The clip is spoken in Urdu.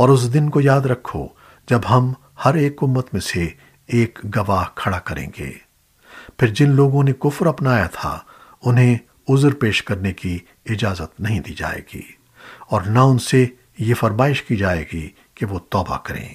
اور اس دن کو یاد رکھو جب ہم ہر ایک امت میں سے ایک گواہ کھڑا کریں گے۔ پھر جن لوگوں نے کفر اپنایا تھا، انہیں عذر پیش کرنے کی اجازت نہیں دی جائے گی اور نہ ان سے یہ فرمائش کی جائے گی کہ وہ توبہ کریں۔